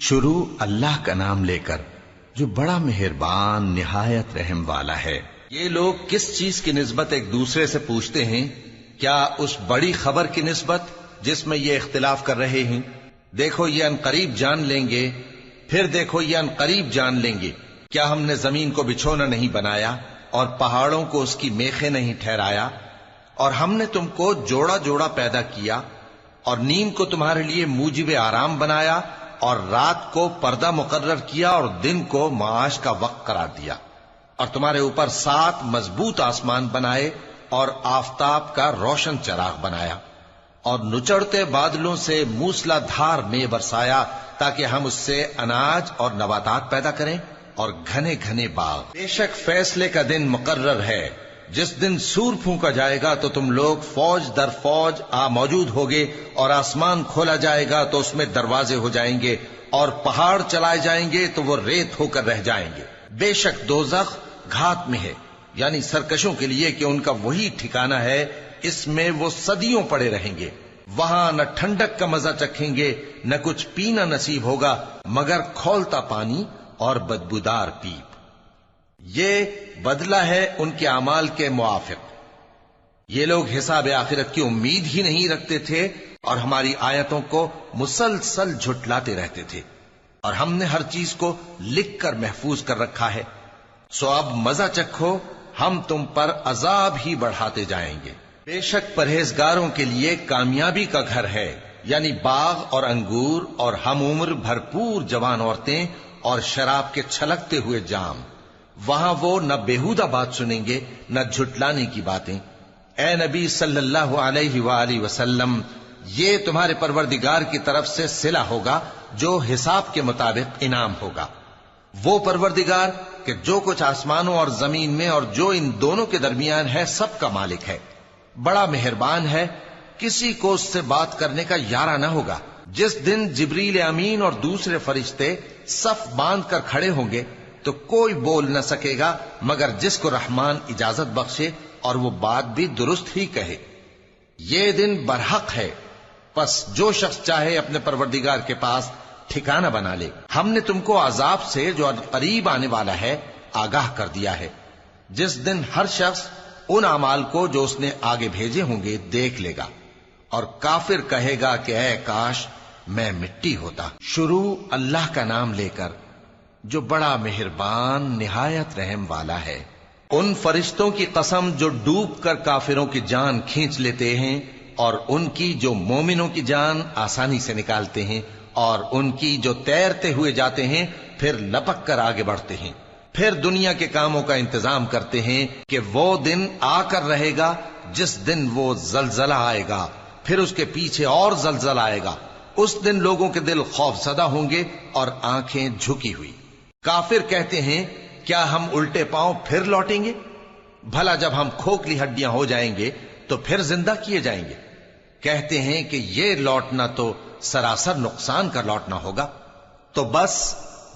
شروع اللہ کا نام لے کر جو بڑا مہربان، نہایت رحم والا ہے۔ یہ لوگ کس چیز کی نسبت ایک دوسرے سے پوچھتے ہیں؟ کیا اس بڑی خبر کی نسبت جس میں یہ اختلاف کر رہے ہیں؟ دیکھو یہ ان قریب جان لیں گے، پھر دیکھو یہ ان قریب جان لیں گے۔ کیا ہم نے زمین کو بچھونا نہیں بنایا اور پہاڑوں کو اس کی میخیں نہیں ٹھہرایا؟ اور ہم نے تم کو جوڑا جوڑا پیدا کیا اور نیم کو تمہارے لیے موجب آرام بنایا اور رات کو پردہ مقرر کیا اور دن کو معاش کا وقت قرار دیا اور تمہارے اوپر سات مضبوط آسمان بنائے اور آفتاب کا روشن چراغ بنایا اور نچڑتے بادلوں سے موسلا دھار میں برسایا تاکہ ہم اس سے اناج اور نباتات پیدا کریں اور گھنے گھنے باغ۔ بے شک فیصلے کا دن مقرر ہے۔ جس دن سور پھونکا جائے گا تو تم لوگ فوج در فوج آ موجود ہوگے اور آسمان کھولا جائے گا تو اس میں دروازے ہو جائیں گے اور پہاڑ چلائے جائیں گے تو وہ ریت ہو کر رہ جائیں گے۔ بے شک دوزخ گھات میں ہے یعنی سرکشوں کے لیے کہ ان کا وہی ٹھکانہ ہے، اس میں وہ صدیوں پڑے رہیں گے۔ وہاں نہ ٹھنڈک کا مزہ چکھیں گے، نہ کچھ پینا نصیب ہوگا، مگر کھولتا پانی اور بدبودار پیپ۔ یہ بدلہ ہے ان کے اعمال کے موافق۔ یہ لوگ حساب آخرت کی امید ہی نہیں رکھتے تھے اور ہماری آیتوں کو مسلسل جھٹلاتے رہتے تھے۔ اور ہم نے ہر چیز کو لکھ کر محفوظ کر رکھا ہے۔ سو اب مزہ چکھو، ہم تم پر عذاب ہی بڑھاتے جائیں گے۔ بے شک پرہیزگاروں کے لیے کامیابی کا گھر ہے یعنی باغ اور انگور اور ہم عمر بھرپور جوان عورتیں اور شراب کے چھلکتے ہوئے جام۔ وہاں وہ نہ بےحودہ بات سنیں گے، نہ جھٹلانے کی باتیں۔ اے نبی صلی اللہ علیہ وآلہ وسلم، یہ تمہارے پروردگار کی طرف سے سلا ہوگا جو حساب کے مطابق انعام ہوگا۔ وہ پروردگار کہ جو کچھ آسمانوں اور زمین میں اور جو ان دونوں کے درمیان ہے، سب کا مالک ہے۔ بڑا مہربان ہے، کسی کو اس سے بات کرنے کا یارہ نہ ہوگا۔ جس دن جبریل امین اور دوسرے فرشتے صف باندھ کر کھڑے ہوں گے تو کوئی بول نہ سکے گا، مگر جس کو رحمان اجازت بخشے اور وہ بات بھی درست ہی کہے۔ یہ دن برحق ہے۔ پس جو شخص چاہے اپنے پروردگار کے پاس ٹھکانہ بنا لے۔ ہم نے تم کو عذاب سے جو قریب آنے والا ہے، آگاہ کر دیا ہے۔ جس دن ہر شخص ان اعمال کو جو اس نے آگے بھیجے ہوں گے، دیکھ لے گا۔ اور کافر کہے گا کہ، اے کاش، میں مٹی ہوتا۔ شروع اللہ کا نام لے کر جو بڑا مہربان، نہایت رحم والا ہے۔ ان فرشتوں کی قسم جو ڈوب کر کافروں کی جان کھینچ لیتے ہیں اور ان کی جو مومنوں کی جان آسانی سے نکالتے ہیں اور ان کی جو تیرتے ہوئے جاتے ہیں، پھر لپک کر آگے بڑھتے ہیں۔ پھر دنیا کے کاموں کا انتظام کرتے ہیں کہ وہ دن آ کر رہے گا، جس دن وہ زلزلہ آئے گا۔ پھر اس کے پیچھے اور زلزلہ آئے گا۔ اس دن لوگوں کے دل خوف زدہ ہوں گے اور آنکھیں جھکی ہوئی۔ کافر کہتے ہیں، کیا ہم الٹے پاؤں پھر لوٹیں گے؟ بھلا جب ہم کھوکھلی ہڈیاں ہو جائیں گے، تو پھر زندہ کیے جائیں گے۔ کہتے ہیں کہ یہ لوٹنا تو سراسر نقصان کا لوٹنا ہوگا۔ تو بس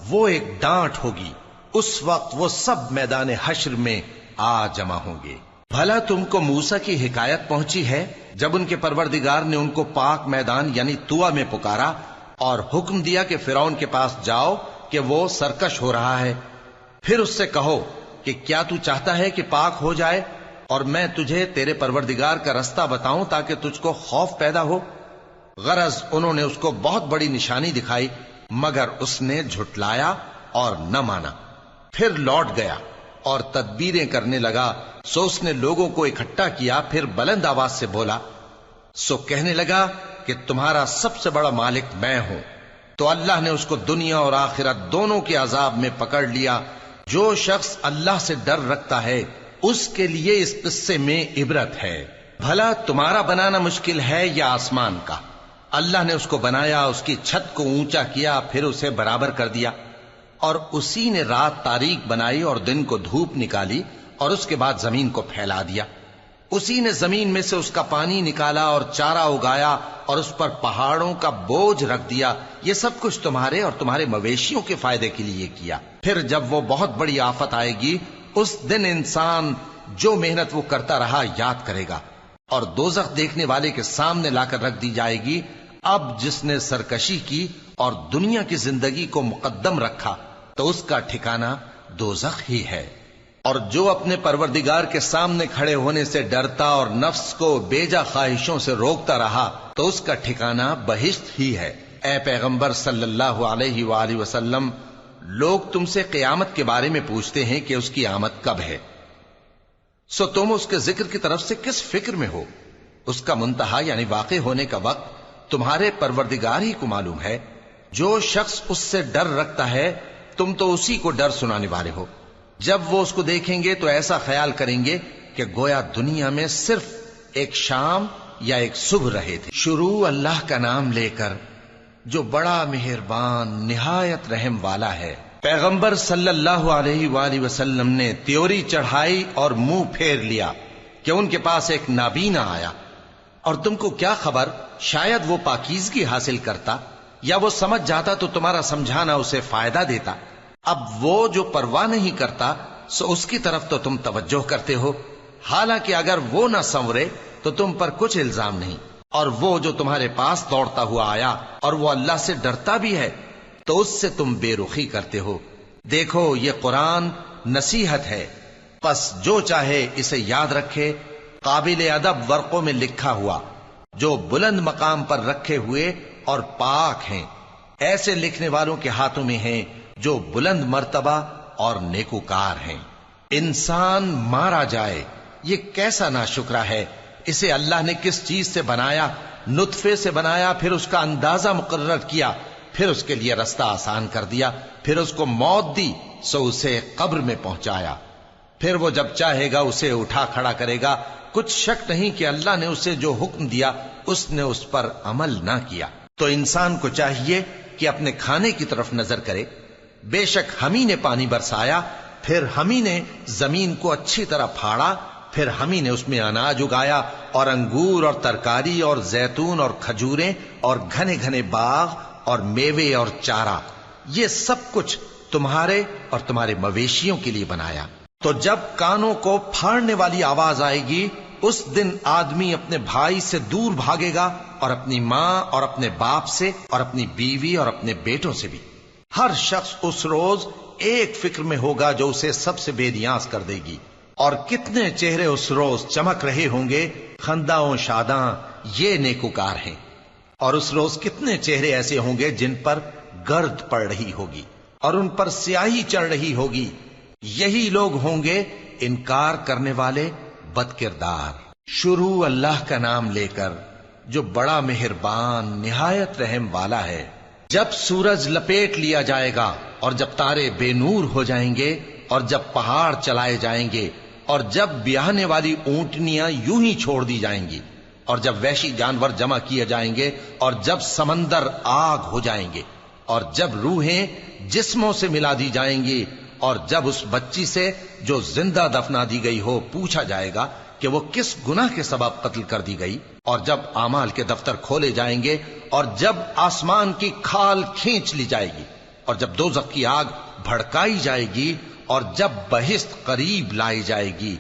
وہ ایک ڈانٹ ہوگی۔ اس وقت وہ سب میدان حشر میں آ جمع ہوں گے۔ بھلا تم کو موسا کی حکایت پہنچی ہے؟ جب ان کے پروردگار نے ان کو پاک میدان یعنی توا میں پکارا اور حکم دیا کہ فرعون کے پاس جاؤ کہ وہ سرکش ہو رہا ہے۔ پھر اس سے کہو کہ کیا تو چاہتا ہے کہ پاک ہو جائے اور میں تجھے تیرے پروردگار کا رستہ بتاؤں تاکہ تجھ کو خوف پیدا ہو۔ غرض انہوں نے اس کو بہت بڑی نشانی دکھائی، مگر اس نے جھٹلایا اور نہ مانا۔ پھر لوٹ گیا اور تدبیریں کرنے لگا۔ سو اس نے لوگوں کو اکٹھا کیا، پھر بلند آواز سے بولا، سو کہنے لگا کہ تمہارا سب سے بڑا مالک میں ہوں۔ تو اللہ نے اس کو دنیا اور آخرت دونوں کے عذاب میں پکڑ لیا۔ جو شخص اللہ سے ڈر رکھتا ہے، اس کے لیے اس قصے میں عبرت ہے۔ بھلا تمہارا بنانا مشکل ہے یا آسمان کا؟ اللہ نے اس کو بنایا، اس کی چھت کو اونچا کیا، پھر اسے برابر کر دیا۔ اور اسی نے رات تاریخ بنائی اور دن کو دھوپ نکالی اور اس کے بعد زمین کو پھیلا دیا۔ اسی نے زمین میں سے اس کا پانی نکالا اور چارہ اگایا اور اس پر پہاڑوں کا بوجھ رکھ دیا۔ یہ سب کچھ تمہارے اور تمہارے مویشیوں کے فائدے کے لیے کیا۔ پھر جب وہ بہت بڑی آفت آئے گی، اس دن انسان جو محنت وہ کرتا رہا یاد کرے گا۔ اور دوزخ دیکھنے والے کے سامنے لا کر رکھ دی جائے گی۔ اب جس نے سرکشی کی اور دنیا کی زندگی کو مقدم رکھا، تو اس کا ٹھکانہ دوزخ ہی ہے۔ اور جو اپنے پروردگار کے سامنے کھڑے ہونے سے ڈرتا اور نفس کو بیجا خواہشوں سے روکتا رہا، تو اس کا ٹھکانہ بہشت ہی ہے۔ اے پیغمبر صلی اللہ علیہ وآلہ وسلم، لوگ تم سے قیامت کے بارے میں پوچھتے ہیں کہ اس کی آمد کب ہے۔ سو تم اس کے ذکر کی طرف سے کس فکر میں ہو؟ اس کا منتہا یعنی واقع ہونے کا وقت تمہارے پروردگار ہی کو معلوم ہے۔ جو شخص اس سے ڈر رکھتا ہے، تم تو اسی کو ڈر سنانے والے ہو۔ جب وہ اس کو دیکھیں گے تو ایسا خیال کریں گے کہ گویا دنیا میں صرف ایک شام یا ایک صبح رہے تھے۔ شروع اللہ کا نام لے کر جو بڑا مہربان، نہایت رحم والا ہے۔ پیغمبر صلی اللہ علیہ وآلہ وسلم نے تیوری چڑھائی اور منہ پھیر لیا کہ ان کے پاس ایک نابینا آیا۔ اور تم کو کیا خبر؟ شاید وہ پاکیزگی حاصل کرتا یا وہ سمجھ جاتا تو تمہارا سمجھانا اسے فائدہ دیتا۔ اب وہ جو پرواہ نہیں کرتا، سو اس کی طرف تو تم توجہ کرتے ہو۔ حالانکہ اگر وہ نہ سنورے، تو تم پر کچھ الزام نہیں۔ اور وہ جو تمہارے پاس دوڑتا ہوا آیا، اور وہ اللہ سے ڈرتا بھی ہے، تو اس سے تم بے رخی کرتے ہو۔ دیکھو، یہ قرآن نصیحت ہے۔ پس جو چاہے اسے یاد رکھے۔ قابل ادب ورقوں میں لکھا ہوا۔ جو بلند مقام پر رکھے ہوئے اور پاک ہیں۔ ایسے لکھنے والوں کے ہاتھوں میں ہیں۔ جو بلند مرتبہ اور نیکوکار ہیں۔ انسان مارا جائے، یہ کیسا نا ہے؟ اسے اللہ نے کس چیز سے بنایا؟ نطفے سے بنایا، پھر اس کا اندازہ مقرر کیا، پھر اس کے لیے رستہ آسان کر دیا، پھر اس کو موت دی، سو اسے قبر میں پہنچایا۔ پھر وہ جب چاہے گا، اسے اٹھا کھڑا کرے گا۔ کچھ شک نہیں کہ اللہ نے اسے جو حکم دیا، اس نے اس پر عمل نہ کیا۔ تو انسان کو چاہیے کہ اپنے کھانے کی طرف نظر کرے۔ بے شک ہمیں نے پانی برسایا، پھر ہمیں نے زمین کو اچھی طرح پھاڑا، پھر ہمیں نے اس میں اناج اگایا اور انگور اور ترکاری اور زیتون اور کھجوریں اور گھنے گھنے باغ اور میوے اور چارہ، یہ سب کچھ تمہارے اور تمہارے مویشیوں کے لیے بنایا۔ تو جب کانوں کو پھاڑنے والی آواز آئے گی، اس دن آدمی اپنے بھائی سے دور بھاگے گا اور اپنی ماں اور اپنے باپ سے اور اپنی بیوی اور اپنے بیٹوں سے بھی۔ ہر شخص اس روز ایک فکر میں ہوگا جو اسے سب سے بے نیاز کر دے گی۔ اور کتنے چہرے اس روز چمک رہے ہوں گے۔ خنداؤں شاداں یہ نیکوکار ہیں۔ اور اس روز کتنے چہرے ایسے ہوں گے جن پر گرد پڑ رہی ہوگی۔ اور ان پر سیاہی چڑھ رہی ہوگی۔ یہی لوگ ہوں گے انکار کرنے والے بد کردار شروع اللہ کا نام لے کر جو بڑا مہربان، نہایت رحم والا ہے۔ جب سورج لپیٹ لیا جائے گا اور جب تارے بے نور ہو جائیں گے اور جب پہاڑ چلائے جائیں گے اور جب بیاہنے والی اونٹنیاں یوں ہی چھوڑ دی جائیں گی اور جب ویشی جانور جمع کیے جائیں گے اور جب سمندر آگ ہو جائیں گے اور جب روحیں جسموں سے ملا دی جائیں گی اور جب اس بچی سے جو زندہ دفنا دی گئی ہو پوچھا جائے گا کہ وہ کس گناہ کے سبب قتل کر دی گئی اور جب امال کے دفتر کھولے جائیں گے اور جب آسمان کی کھال کھینچ لی جائے گی اور جب دو کی آگ بھڑکائی جائے گی اور جب بہشت قریب لائی جائے گی،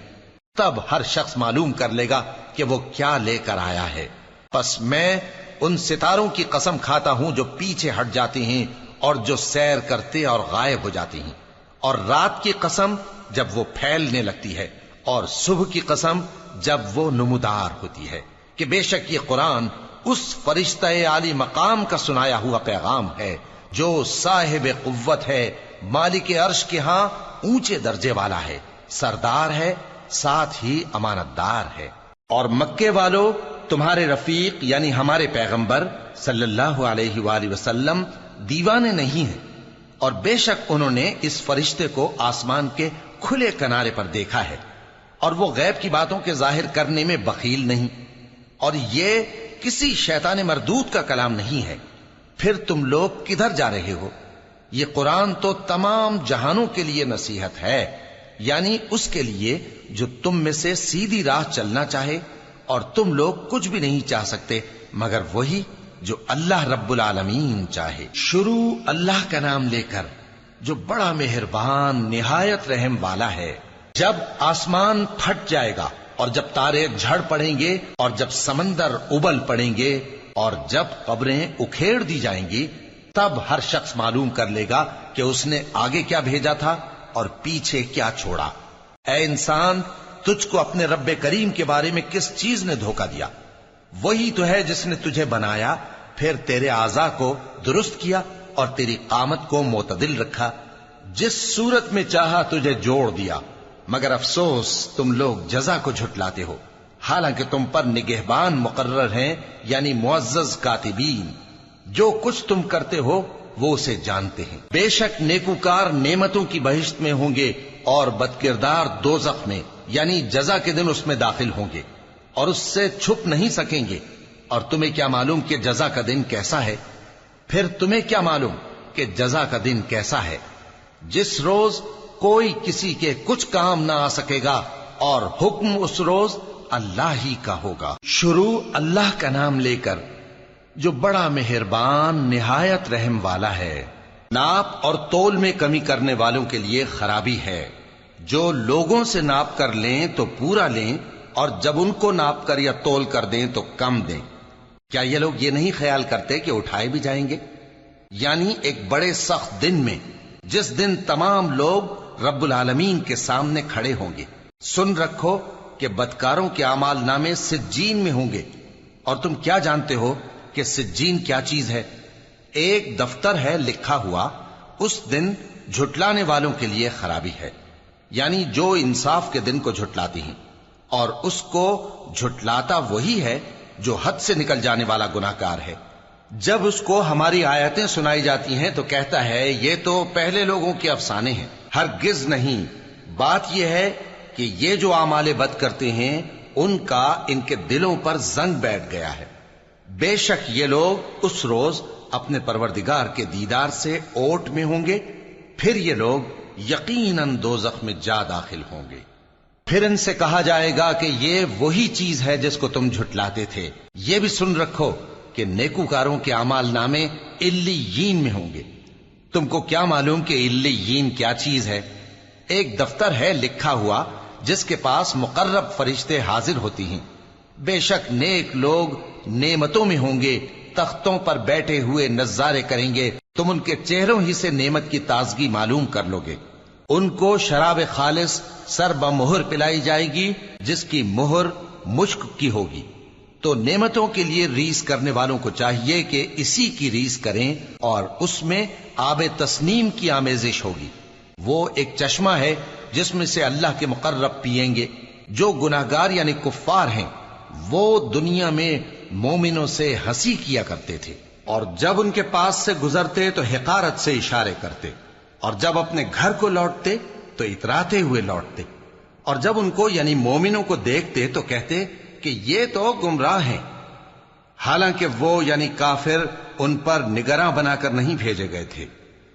تب ہر شخص معلوم کر لے گا کہ وہ کیا لے کر آیا ہے۔ پس میں ان ستاروں کی قسم کھاتا ہوں جو پیچھے ہٹ جاتی ہیں اور جو سیر کرتے اور غائب ہو جاتی ہیں۔ اور رات کی قسم جب وہ پھیلنے لگتی ہے۔ اور صبح کی قسم جب وہ نمودار ہوتی ہے کہ بے شک یہ قرآن اس فرشتہ عالی مقام کا سنایا ہوا پیغام ہے جو صاحب قوت ہے، مالک عرش کے ہاں اونچے درجے والا ہے، سردار ہے، ساتھ ہی امانت دار ہے۔ اور مکے والو، تمہارے رفیق یعنی ہمارے پیغمبر صلی اللہ علیہ وآلہ وسلم دیوانے نہیں ہیں۔ اور بے شک انہوں نے اس فرشتے کو آسمان کے کھلے کنارے پر دیکھا ہے۔ اور وہ غیب کی باتوں کے ظاہر کرنے میں بخیل نہیں۔ اور یہ کسی شیطان مردود کا کلام نہیں ہے۔ پھر تم لوگ کدھر جا رہے ہو؟ یہ قرآن تو تمام جہانوں کے لیے نصیحت ہے یعنی اس کے لیے جو تم میں سے سیدھی راہ چلنا چاہے، اور تم لوگ کچھ بھی نہیں چاہ سکتے، مگر وہی جو اللہ رب العالمین چاہے۔ شروع اللہ کا نام لے کر، جو بڑا مہربان، نہایت رحم والا ہے۔ جب آسمان پھٹ جائے گا اور جب تارے جھڑ پڑیں گے اور جب سمندر ابل پڑیں گے اور جب قبریں اکھیڑ دی جائیں گی، تب ہر شخص معلوم کر لے گا کہ اس نے آگے کیا بھیجا تھا اور پیچھے کیا چھوڑا۔ اے انسان، تجھ کو اپنے رب کریم کے بارے میں کس چیز نے دھوکا دیا؟ وہی تو ہے جس نے تجھے بنایا، پھر تیرے آزا کو درست کیا اور تیری قامت کو معتدل رکھا، جس صورت میں چاہا تجھے جوڑ دیا۔ مگر افسوس، تم لوگ جزا کو جھٹلاتے ہو۔ حالانکہ تم پر نگہبان مقرر ہیں یعنی معزز کاتبین۔ جو کچھ تم کرتے ہو، وہ اسے جانتے ہیں۔ بے شک نیکوکار نعمتوں کی بہشت میں ہوں گے اور بدکردار دو میں یعنی جزا کے دن اس میں داخل ہوں گے۔ اور اس سے چھپ نہیں سکیں گے۔ اور تمہیں کیا معلوم کہ جزا کا دن کیسا ہے؟ پھر تمہیں کیا معلوم کہ جزا کا دن کیسا ہے؟ جس روز کوئی کسی کے کچھ کام نہ آ سکے گا اور حکم اس روز اللہ ہی کا ہوگا۔ شروع اللہ کا نام لے کر، جو بڑا مہربان، نہایت رحم والا ہے۔ ناپ اور تول میں کمی کرنے والوں کے لیے خرابی ہے۔ جو لوگوں سے ناپ کر لیں تو پورا لیں، اور جب ان کو ناپ کر یا تول کر دیں تو کم دیں۔ کیا یہ لوگ یہ نہیں خیال کرتے کہ اٹھائے بھی جائیں گے؟ یعنی ایک بڑے سخت دن میں، جس دن تمام لوگ رب العالمین کے سامنے کھڑے ہوں گے۔ سن رکھو کہ بدکاروں کے اعمال نامے سجین میں ہوں گے۔ اور تم کیا جانتے ہو کہ سجین کیا چیز ہے؟ ایک دفتر ہے لکھا ہوا، اس دن جھٹلانے والوں کے لیے خرابی ہے۔ یعنی جو انصاف کے دن کو جھٹلاتی ہیں۔ اور اس کو جھٹلاتا وہی ہے جو حد سے نکل جانے والا گناہگار ہے۔ جب اس کو ہماری آیتیں سنائی جاتی ہیں تو کہتا ہے، یہ تو پہلے لوگوں کے افسانے ہیں۔ ہرگز نہیں۔ بات یہ ہے کہ یہ جو آمال بد کرتے ہیں، ان کا ان کے دلوں پر زنگ بیٹھ گیا ہے۔ بے شک یہ لوگ اس روز اپنے پروردگار کے دیدار سے اوٹ میں ہوں گے، پھر یہ لوگ یقیناً دو میں جا داخل ہوں گے۔ پھر ان سے کہا جائے گا کہ یہ وہی چیز ہے جس کو تم جھٹلاتے تھے۔ یہ بھی سن رکھو کہ نیکوکاروں کے امال نامے الین میں ہوں گے۔ تم کو کیا معلوم کہ الین کیا چیز ہے؟ ایک دفتر ہے لکھا ہوا جس کے پاس مقرب فرشتے حاضر ہوتی ہیں۔ بے شک نیک لوگ نعمتوں میں ہوں گے، تختوں پر بیٹھے ہوئے نظارے کریں گے۔ تم ان کے چہروں ہی سے نعمت کی تازگی معلوم کر لو گے۔ ان کو شراب خالص سر بمہر پلائی جائے گی، جس کی مہر مشک کی ہوگی۔ تو نعمتوں کے لیے ریس کرنے والوں کو چاہیے کہ اسی کی ریس کریں اور اس میں آب تسنیم کی آمیزش ہوگی۔ وہ ایک چشمہ ہے جس میں سے اللہ کے مقرب پیئیں گے۔ جو گناہگار یعنی کفار ہیں، وہ دنیا میں مومنوں سے ہنسی کیا کرتے تھے۔ اور جب ان کے پاس سے گزرتے تو حقارت سے اشارے کرتے۔ اور جب اپنے گھر کو لوٹتے تو اتراتے ہوئے لوٹتے۔ اور جب ان کو یعنی مومنوں کو دیکھتے تو کہتے کہ یہ تو گمراہ ہیں۔ حالانکہ وہ یعنی کافر ان پر نگراں بنا کر نہیں بھیجے گئے تھے۔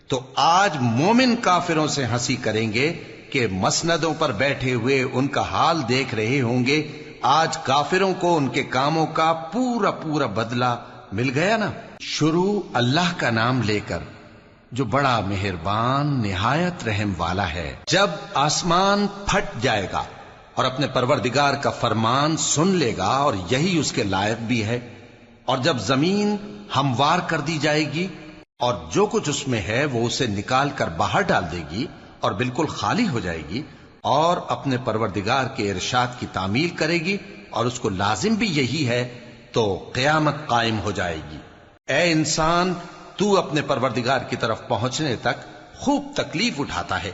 تو آج مومن کافروں سے ہنسی کریں گے کہ مسندوں پر بیٹھے ہوئے ان کا حال دیکھ رہے ہوں گے۔ آج کافروں کو ان کے کاموں کا پورا پورا بدلہ مل گیا نا۔ شروع اللہ کا نام لے کر، جو بڑا مہربان، نہایت رحم والا ہے۔ جب آسمان پھٹ جائے گا اور اپنے پروردگار کا فرمان سن لے گا اور یہی اس کے لائق بھی ہے۔ اور جب زمین ہموار کر دی جائے گی اور جو کچھ اس میں ہے وہ اسے نکال کر باہر ڈال دے گی اور بالکل خالی ہو جائے گی اور اپنے پروردگار کے ارشاد کی تعمیل کرے گی اور اس کو لازم بھی یہی ہے تو قیامت قائم ہو جائے گی۔ اے انسان، تو اپنے پروردگار کی طرف پہنچنے تک خوب تکلیف اٹھاتا ہے۔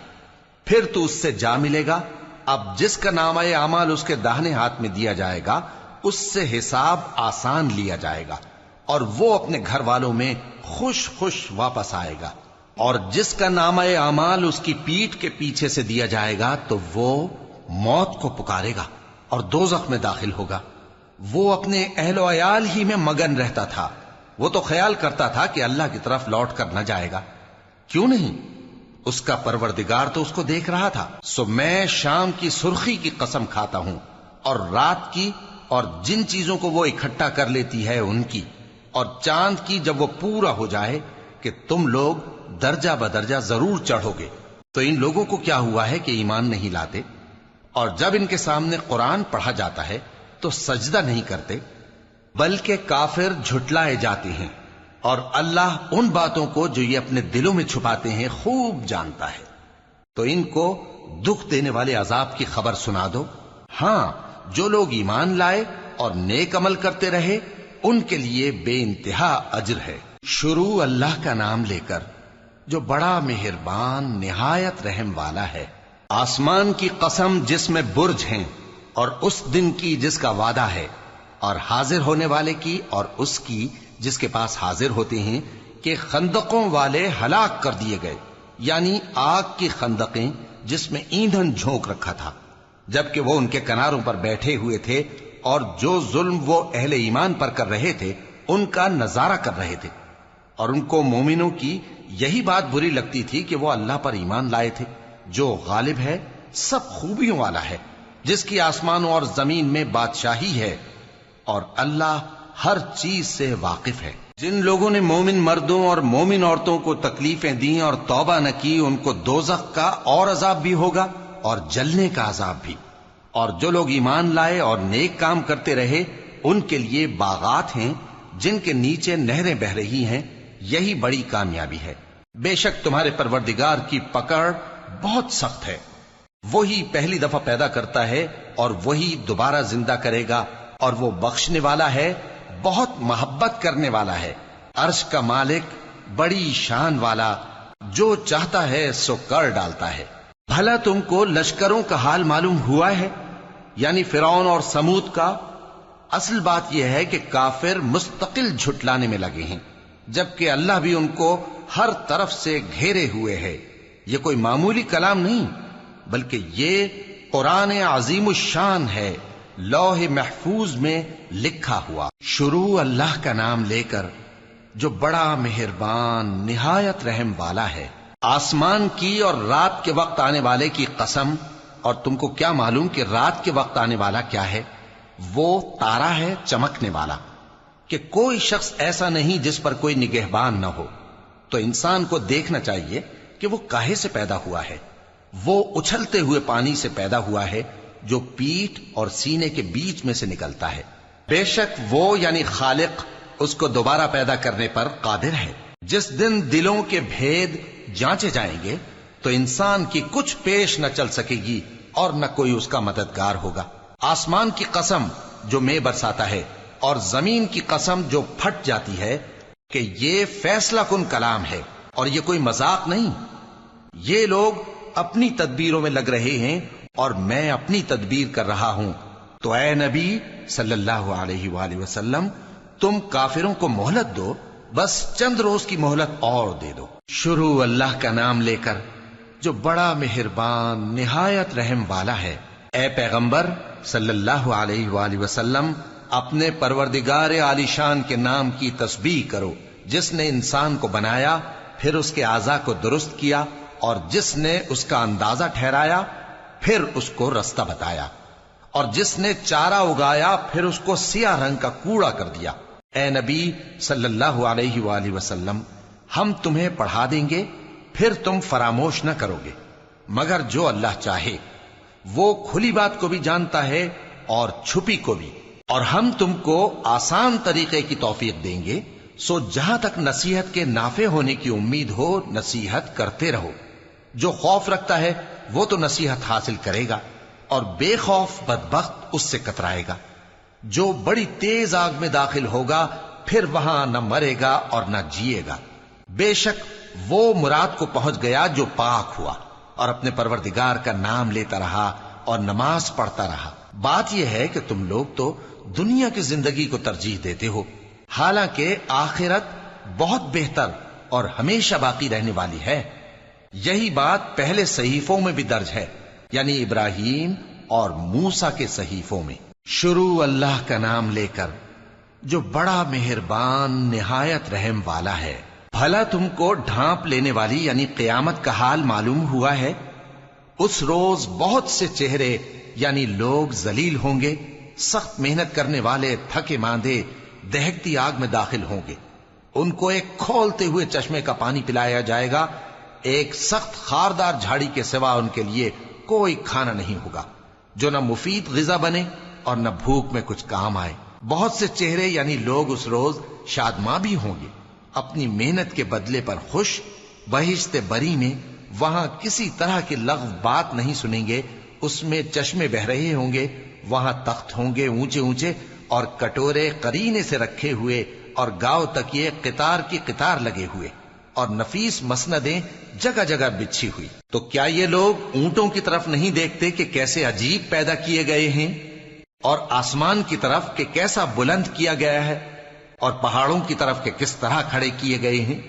پھر تو اس سے جا ملے گا اب جس کا نام اعمال اس کے داہنے ہاتھ میں دیا جائے گا، اس سے حساب آسان لیا جائے گا اور وہ اپنے گھر والوں میں خوش خوش واپس آئے گا۔ اور جس کا نام اعمال اس کی پیٹ کے پیچھے سے دیا جائے گا، تو وہ موت کو پکارے گا اور دو میں داخل ہوگا۔ وہ اپنے اہل و عیال ہی میں مگن رہتا تھا۔ وہ تو خیال کرتا تھا کہ اللہ کی طرف لوٹ کر نہ جائے گا۔ کیوں نہیں؟ اس کا پروردگار تو اس کو دیکھ رہا تھا۔ سو میں شام کی سرخی کی قسم کھاتا ہوں اور رات کی اور جن چیزوں کو وہ اکٹھا کر لیتی ہے ان کی۔ اور چاند کی جب وہ پورا ہو جائے کہ تم لوگ درجہ بدرجہ ضرور چڑھو گے۔ تو ان لوگوں کو کیا ہوا ہے کہ ایمان نہیں لاتے؟ اور جب ان کے سامنے قرآن پڑھا جاتا ہے تو سجدہ نہیں کرتے، بلکہ کافر جھٹلائے جاتے ہیں۔ اور اللہ ان باتوں کو جو یہ اپنے دلوں میں چھپاتے ہیں خوب جانتا ہے۔ تو ان کو دکھ دینے والے عذاب کی خبر سنا دو۔ ہاں جو لوگ ایمان لائے اور نیک عمل کرتے رہے، ان کے لیے بے انتہا اجر ہے۔ شروع اللہ کا نام لے کر، جو بڑا مہربان، نہایت رحم والا ہے۔ آسمان کی قسم جس میں برج ہیں، اور اس دن کی جس کا وعدہ ہے، اور حاضر ہونے والے کی اور اس کی جس کے پاس حاضر ہوتے ہیں کہ خندقوں والے ہلاک کر دیے گئے یعنی آگ کی خندقیں جس میں ایندھن جھونک رکھا تھا۔ جبکہ وہ ان کے کناروں پر بیٹھے ہوئے تھے اور جو ظلم وہ اہل ایمان پر کر رہے تھے، ان کا نظارہ کر رہے تھے۔ اور ان کو مومنوں کی یہی بات بری لگتی تھی کہ وہ اللہ پر ایمان لائے تھے۔ جو غالب ہے، سب خوبیوں والا ہے۔ جس کی آسمانوں اور زمین میں بادشاہی ہے۔ اور اللہ ہر چیز سے واقف ہے۔ جن لوگوں نے مومن مردوں اور مومن عورتوں کو تکلیفیں دیں اور توبہ نہ کی، ان کو دوزخ کا اور عذاب بھی ہوگا اور جلنے کا عذاب بھی۔ اور جو لوگ ایمان لائے اور نیک کام کرتے رہے، ان کے لیے باغات ہیں، جن کے نیچے نہریں بہ رہی ہیں، یہی بڑی کامیابی ہے۔ بے شک تمہارے پروردگار کی پکڑ بہت سخت ہے۔ وہی پہلی دفعہ پیدا کرتا ہے اور وہی دوبارہ زندہ کرے گا اور وہ بخشنے والا ہے بہت محبت کرنے والا ہے۔ عرش کا مالک بڑی شان والا، جو چاہتا ہے سو کر ڈالتا ہے۔ بھلا تم کو لشکروں کا حال معلوم ہوا ہے؟ یعنی فرعون اور سمود کا؟ اصل بات یہ ہے کہ کافر مستقل جھٹلانے میں لگے ہیں، جبکہ اللہ بھی ان کو ہر طرف سے گھیرے ہوئے ہے۔ یہ کوئی معمولی کلام نہیں، بلکہ یہ قرآن عظیم الشان ہے۔ لوح محفوظ میں لکھا ہوا۔ شروع اللہ کا نام لے کر جو بڑا مہربان، نہایت رحم والا ہے۔ آسمان کی اور رات کے وقت آنے والے کی قسم، اور تم کو کیا معلوم کہ رات کے وقت آنے والا کیا ہے؟ وہ تارا ہے، چمکنے والا۔ کہ کوئی شخص ایسا نہیں جس پر کوئی نگہبان نہ ہو۔ تو انسان کو دیکھنا چاہیے کہ وہ کاہے سے پیدا ہوا ہے۔ وہ اچھلتے ہوئے پانی سے پیدا ہوا ہے۔ جو پیٹ اور سینے کے بیچ میں سے نکلتا ہے۔ بے شک وہ یعنی خالق اس کو دوبارہ پیدا کرنے پر قادر ہے۔ جس دن دلوں کے بھید جانچے جائیں گے، تو انسان کی کچھ پیش نہ چل سکے گی اور نہ کوئی اس کا مددگار ہوگا۔ آسمان کی قسم جو میں برساتا ہے اور زمین کی قسم جو پھٹ جاتی ہے کہ یہ فیصلہ کن کلام ہے اور یہ کوئی مذاق نہیں۔ یہ لوگ اپنی تدبیروں میں لگ رہے ہیں اور میں اپنی تدبیر کر رہا ہوں۔ تو اے نبی صلی اللہ علیہ وآلہ وسلم، تم کافروں کو مہلت دو، بس چند روز کی مہلت اور دے دو۔ شروع اللہ کا نام لے کر، جو بڑا مہربان، نہایت رحم والا ہے۔ اے پیغمبر صلی اللہ علیہ وآلہ وسلم، اپنے پروردگار علی شان کے نام کی تسبیح کرو۔ جس نے انسان کو بنایا، پھر اس کے اعضا کو درست کیا، اور جس نے اس کا اندازہ ٹھہرایا پھر اس کو رستہ بتایا اور جس نے چارہ اگایا پھر اس کو سیاہ رنگ کا کوڑا کر دیا۔ اے نبی صلی اللہ علیہ وآلہ وسلم، ہم تمہیں پڑھا دیں گے، پھر تم فراموش نہ کرو گے۔ مگر جو اللہ چاہے، وہ کھلی بات کو بھی جانتا ہے اور چھپی کو بھی۔ اور ہم تم کو آسان طریقے کی توفیق دیں گے، سو جہاں تک نصیحت کے نافع ہونے کی امید ہو، نصیحت کرتے رہو۔ جو خوف رکھتا ہے، وہ تو نصیحت حاصل کرے گا اور بے خوف بدبخت اس سے کترائے گا۔ جو بڑی تیز آگ میں داخل ہوگا، پھر وہاں نہ مرے گا اور نہ جیے گا۔ بے شک وہ مراد کو پہنچ گیا جو پاک ہوا اور اپنے پروردگار کا نام لیتا رہا اور نماز پڑھتا رہا۔ بات یہ ہے کہ تم لوگ تو دنیا کی زندگی کو ترجیح دیتے ہو۔ حالانکہ آخرت بہت بہتر اور ہمیشہ باقی رہنے والی ہے۔ یہی بات پہلے صحیفوں میں بھی درج ہے یعنی ابراہیم اور موسا کے صحیفوں میں۔ شروع اللہ کا نام لے کر، جو بڑا مہربان، نہایت رحم والا ہے۔ بھلا تم کو ڈھانپ لینے والی یعنی قیامت کا حال معلوم ہوا ہے، اس روز بہت سے چہرے یعنی لوگ ذلیل ہوں گے، سخت محنت کرنے والے، تھکے ماندے، دہکتی آگ میں داخل ہوں گے۔ ان کو ایک کھولتے ہوئے چشمے کا پانی پلایا جائے گا ایک سخت خاردار جھاڑی کے سوا ان کے لیے کوئی کھانا نہیں ہوگا۔ جو نہ مفید غذا بنے اور نہ بھوک میں کچھ کام آئے۔ بہت سے چہرے یعنی لوگ اس روز شادماں بھی ہوں گے۔ اپنی محنت کے بدلے پر خوش، بہشت بری میں وہاں کسی طرح کی لغو بات نہیں سنیں گے۔ اس میں چشمے بہ رہے ہوں گے، وہاں تخت ہوں گے اونچے اونچے اور کٹورے کرینے سے رکھے ہوئے اور گاؤ تک یہ قطار کی قطار لگے ہوئے۔ اور نفیس مسندیں جگہ جگہ بچھی ہوئی۔ تو کیا یہ لوگ اونٹوں کی طرف نہیں دیکھتے کہ کیسے عجیب پیدا کیے گئے ہیں؟ اور آسمان کی طرف کہ کیسا بلند کیا گیا ہے؟ اور پہاڑوں کی طرف کہ کس طرح کھڑے کیے گئے ہیں؟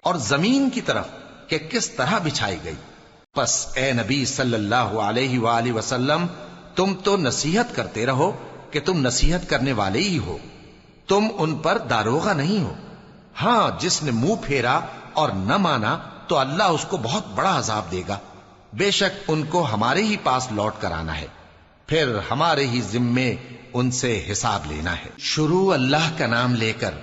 اور زمین کی طرف کہ کس طرح بچھائی گئی۔ پس اے نبی صلی اللہ علیہ وآلہ وسلم، تم تو نصیحت کرتے رہو کہ تم نصیحت کرنے والے ہی ہو۔ تم ان پر داروغہ نہیں ہو۔ ہاں جس نے منہ پھیرا اور نہ مانا تو اللہ اس کو بہت بڑا عذاب دے گا۔ بے شک ان کو ہمارے ہی پاس لوٹ کر آنا ہے۔ پھر ہمارے ہی ذمے ان سے حساب لینا ہے۔ شروع اللہ کا نام لے کر،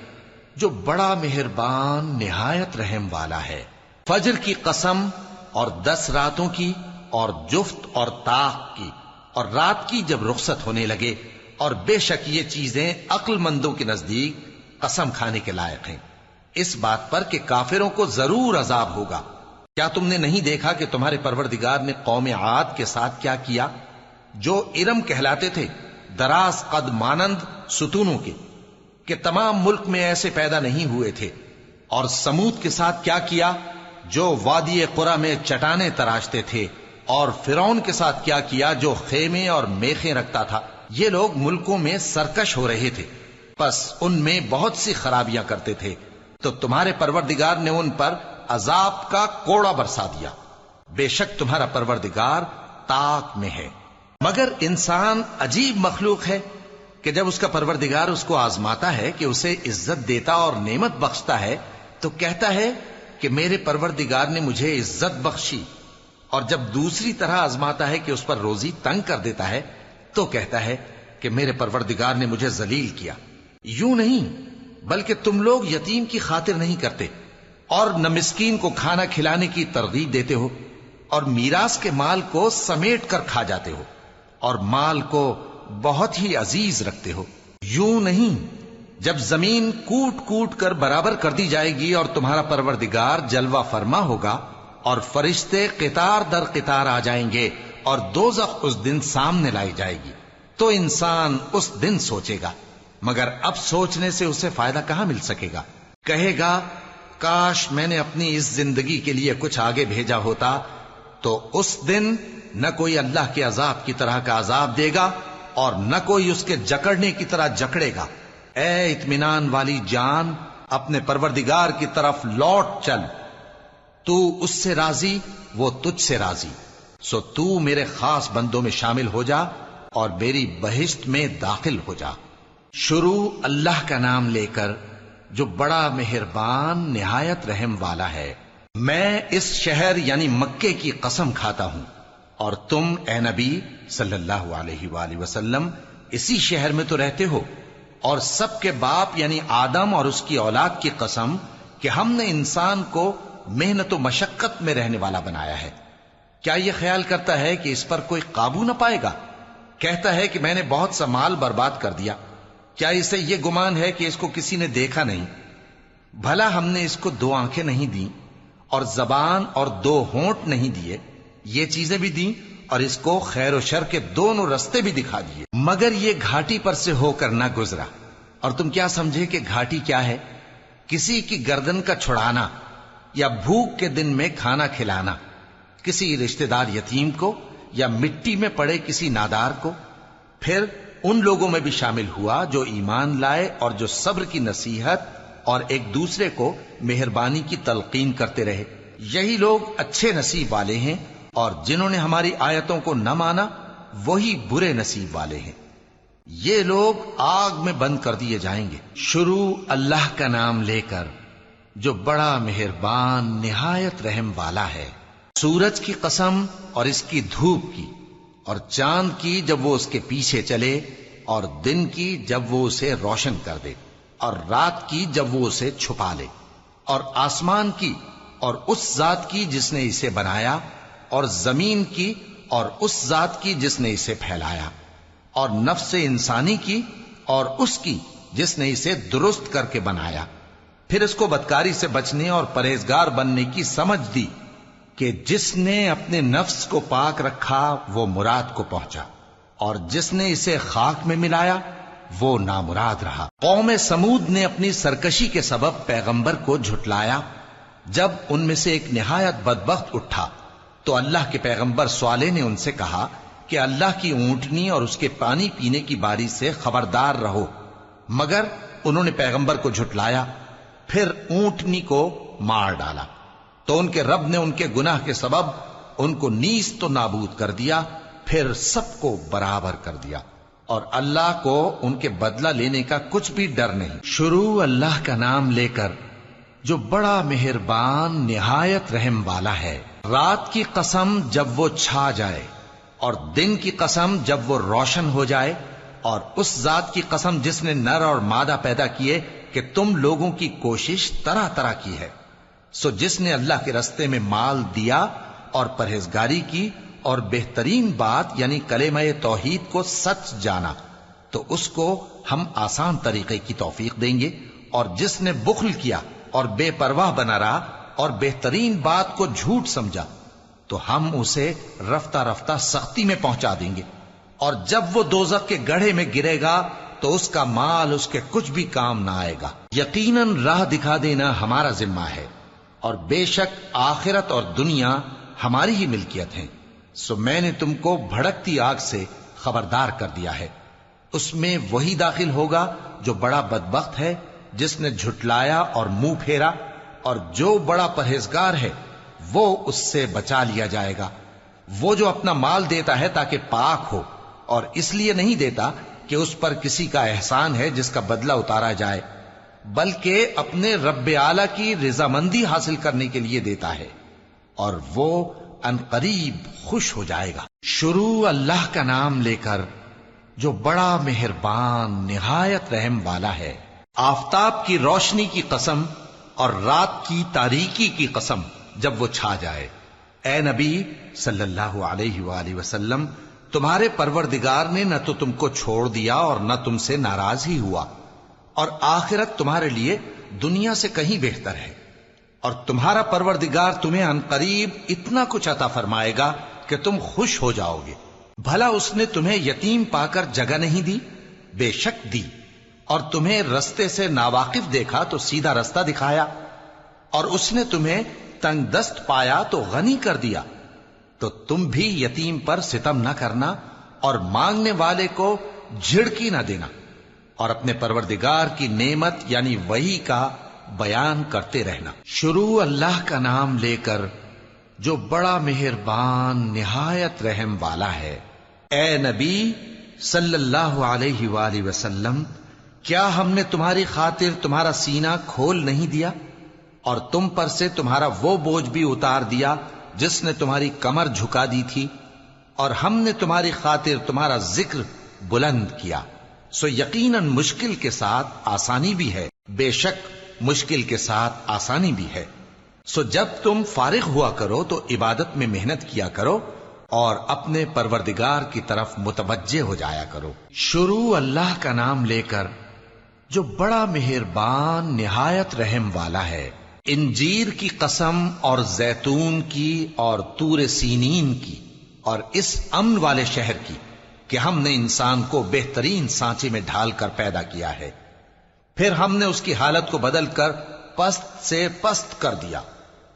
جو بڑا مہربان، نہایت رحم والا ہے۔ فجر کی قسم اور دس راتوں کی اور جفت اور تاخ کی۔ اور رات کی جب رخصت ہونے لگے، اور بے شک یہ چیزیں عقل مندوں کے نزدیک قسم کھانے کے لائق ہیں۔ اس بات پر کہ کافروں کو ضرور عذاب ہوگا۔ کیا تم نے نہیں دیکھا کہ تمہارے پروردگار نے قوم عاد کے ساتھ کیا کیا؟ جو ارم کہلاتے تھے، دراز قد مانند ستونوں کے، کہ تمام ملک میں ایسے پیدا نہیں ہوئے تھے۔ اور سمود کے ساتھ کیا کیا؟ جو وادی قرا میں چٹانے تراشتے تھے، اور فرون کے ساتھ کیا کیا جو خیمے اور میخیں رکھتا تھا۔ یہ لوگ ملکوں میں سرکش ہو رہے تھے۔ بس ان میں بہت سی خرابیاں کرتے تھے۔ تو تمہارے پروردگار نے ان پر عذاب کا کوڑا برسا دیا۔ بے شک تمہارا پروردگار تاک میں ہے۔ مگر انسان عجیب مخلوق ہے کہ جب اس کا پروردگار اس کو آزماتا ہے کہ اسے عزت دیتا اور نعمت بخشتا ہے، تو کہتا ہے کہ میرے پروردگار نے مجھے عزت بخشی۔ اور جب دوسری طرح آزماتا ہے کہ اس پر روزی تنگ کر دیتا ہے، تو کہتا ہے کہ میرے پروردگار نے مجھے ذلیل کیا۔ یوں نہیں بلکہ تم لوگ یتیم کی خاطر نہیں کرتے اور نہ مسکین کو کھانا کھلانے کی ترغیب دیتے ہو اور میراث کے مال کو سمیٹ کر کھا جاتے ہو اور مال کو بہت ہی عزیز رکھتے ہو۔ یوں نہیں، جب زمین کوٹ کوٹ کر برابر کر دی جائے گی اور تمہارا پروردگار جلوہ فرما ہوگا اور فرشتے قطار در قطار آ جائیں گے اور دو اس دن سامنے لائی جائے گی، تو انسان اس دن سوچے گا۔ مگر اب سوچنے سے اسے فائدہ کہاں مل سکے گا؟ کہے گا، کاش میں نے اپنی اس زندگی کے لیے کچھ آگے بھیجا ہوتا، تو اس دن نہ کوئی اللہ کے عذاب کی طرح کا عذاب دے گا اور نہ کوئی اس کے جکڑنے کی طرح جکڑے گا۔ اے اطمینان والی جان، اپنے پروردگار کی طرف لوٹ چل۔ تو اس سے راضی، وہ تجھ سے راضی۔ سو تو میرے خاص بندوں میں شامل ہو جا اور میری بہشت میں داخل ہو جا۔ شروع اللہ کا نام لے کر جو بڑا مہربان نہایت رحم والا ہے۔ میں اس شہر یعنی مکے کی قسم کھاتا ہوں اور تم اے نبی صلی اللہ علیہ وآلہ وسلم اسی شہر میں تو رہتے ہو اور سب کے باپ یعنی آدم اور اس کی اولاد کی قسم کہ ہم نے انسان کو محنت و مشقت میں رہنے والا بنایا ہے۔ کیا یہ خیال کرتا ہے کہ اس پر کوئی قابو نہ پائے گا؟ کہتا ہے کہ میں نے بہت سا مال برباد کر دیا۔ کیا اسے یہ گمان ہے کہ اس کو کسی نے دیکھا نہیں؟ بھلا ہم نے اس کو دو آنکھیں نہیں دی اور زبان اور دو ہونٹ نہیں دیے، یہ چیزیں بھی دیں اور اس کو خیر و شر کے دونوں رستے بھی دکھا دیے۔ مگر یہ گھاٹی پر سے ہو کر نہ گزرا۔ اور تم کیا سمجھے کہ گھاٹی کیا ہے؟ کسی کی گردن کا چھڑانا یا بھوک کے دن میں کھانا کھلانا، کسی رشتہ دار یتیم کو یا مٹی میں پڑے کسی نادار کو، پھر ان لوگوں میں بھی شامل ہوا جو ایمان لائے اور جو صبر کی نصیحت اور ایک دوسرے کو مہربانی کی تلقین کرتے رہے۔ یہی لوگ اچھے نصیب والے ہیں اور جنہوں نے ہماری آیتوں کو نہ مانا، وہی برے نصیب والے ہیں۔ یہ لوگ آگ میں بند کر دیے جائیں گے۔ شروع اللہ کا نام لے کر، جو بڑا مہربان، نہایت رحم والا ہے۔ سورج کی قسم اور اس کی دھوپ کی۔ اور چاند کی جب وہ اس کے پیچھے چلے اور دن کی جب وہ اسے روشن کر دے اور رات کی جب وہ اسے چھپا لے اور آسمان کی اور اس ذات کی جس نے اسے بنایا اور زمین کی اور اس ذات کی جس نے اسے پھیلایا اور نفس انسانی کی اور اس کی جس نے اسے درست کر کے بنایا پھر اس کو بدکاری سے بچنے اور پرہیزگار بننے کی سمجھ دی کہ جس نے اپنے نفس کو پاک رکھا، وہ مراد کو پہنچا۔ اور جس نے اسے خاک میں ملایا، وہ نامراد رہا۔ قوم سمود نے اپنی سرکشی کے سبب پیغمبر کو جھٹلایا۔ جب ان میں سے ایک نہایت بدبخت اٹھا، تو اللہ کے پیغمبر سوالے نے ان سے کہا کہ اللہ کی اونٹنی اور اس کے پانی پینے کی باری سے خبردار رہو۔ مگر انہوں نے پیغمبر کو جھٹلایا، پھر اونٹنی کو مار ڈالا۔ تو ان کے رب نے ان کے گناہ کے سبب ان کو نیز تو نابود کر دیا، پھر سب کو برابر کر دیا۔ اور اللہ کو ان کے بدلہ لینے کا کچھ بھی ڈر نہیں۔ شروع اللہ کا نام لے کر جو بڑا مہربان، نہایت رحم والا ہے۔ رات کی قسم جب وہ چھا جائے اور دن کی قسم جب وہ روشن ہو جائے اور اس ذات کی قسم جس نے نر اور مادہ پیدا کیے کہ تم لوگوں کی کوشش طرح طرح کی ہے۔ سو جس نے اللہ کے رستے میں مال دیا اور پرہیزگاری کی اور بہترین بات یعنی کلمہ توحید کو سچ جانا، تو اس کو ہم آسان طریقے کی توفیق دیں گے اور جس نے بخل کیا اور بے پرواہ بنا رہا اور بہترین بات کو جھوٹ سمجھا، تو ہم اسے رفتہ رفتہ سختی میں پہنچا دیں گے۔ اور جب وہ دوزخ کے گڑھے میں گرے گا، تو اس کا مال، اس کے کچھ بھی کام نہ آئے گا۔ یقیناً راہ دکھا دینا ہمارا ذمہ ہے۔ اور بے شک آخرت اور دنیا ہماری ہی ملکیت ہیں۔ سو میں نے تم کو بھڑکتی آگ سے خبردار کر دیا ہے۔ اس میں وہی داخل ہوگا جو بڑا بدبخت ہے، جس نے جھٹلایا اور منہ پھیرا، اور جو بڑا پرہیزگار ہے، وہ اس سے بچا لیا جائے گا۔ وہ جو اپنا مال دیتا ہے تاکہ پاک ہو، اور اس لیے نہیں دیتا کہ اس پر کسی کا احسان ہے جس کا بدلہ اتارا جائے۔ بلکہ اپنے رب آلہ کی رضامندی حاصل کرنے کے لیے دیتا ہے اور وہ ان قریب خوش ہو جائے گا۔ شروع اللہ کا نام لے کر جو بڑا مہربان، نہایت رحم والا ہے، آفتاب کی روشنی کی قسم اور رات کی تاریکی کی قسم جب وہ چھا جائے۔ اے نبی صلی اللہ علیہ وآلہ وسلم، تمہارے پروردگار نے نہ تو تم کو چھوڑ دیا اور نہ تم سے ناراض ہی ہوا۔ اور آخرت تمہارے لیے دنیا سے کہیں بہتر ہے۔ اور تمہارا پروردگار تمہیں ان قریب اتنا کچھ عطا فرمائے گا کہ تم خوش ہو جاؤ گے۔ بھلا اس نے تمہیں یتیم پا کر جگہ نہیں دی، بے شک دی۔ اور تمہیں رستے سے ناواقف دیکھا تو سیدھا رستہ دکھایا۔ اور اس نے تمہیں تنگ دست پایا تو غنی کر دیا۔ تو تم بھی یتیم پر ستم نہ کرنا اور مانگنے والے کو جھڑکی نہ دینا۔ اور اپنے پروردگار کی نعمت یعنی وہی کا بیان کرتے رہنا۔ شروع اللہ کا نام لے کر جو بڑا مہربان، نہایت رحم والا ہے۔ اے نبی، صلی اللہ علیہ وآلہ وسلم، کیا ہم نے تمہاری خاطر تمہارا سینہ کھول نہیں دیا؟ اور تم پر سے تمہارا وہ بوجھ بھی اتار دیا جس نے تمہاری کمر جھکا دی تھی، اور ہم نے تمہاری خاطر تمہارا ذکر بلند کیا۔ سو یقیناً مشکل کے ساتھ آسانی بھی ہے۔ بے شک مشکل کے ساتھ آسانی بھی ہے۔ سو جب تم فارغ ہوا کرو تو عبادت میں محنت کیا کرو اور اپنے پروردگار کی طرف متوجہ ہو جایا کرو۔ شروع اللہ کا نام لے کر جو بڑا مہربان، نہایت رحم والا ہے۔ انجیر کی قسم اور زیتون کی اور تور سینین کی اور اس امن والے شہر کی۔ کہ ہم نے انسان کو بہترین سانچے میں ڈھال کر پیدا کیا ہے۔ پھر ہم نے اس کی حالت کو بدل کر پست سے پست کر دیا۔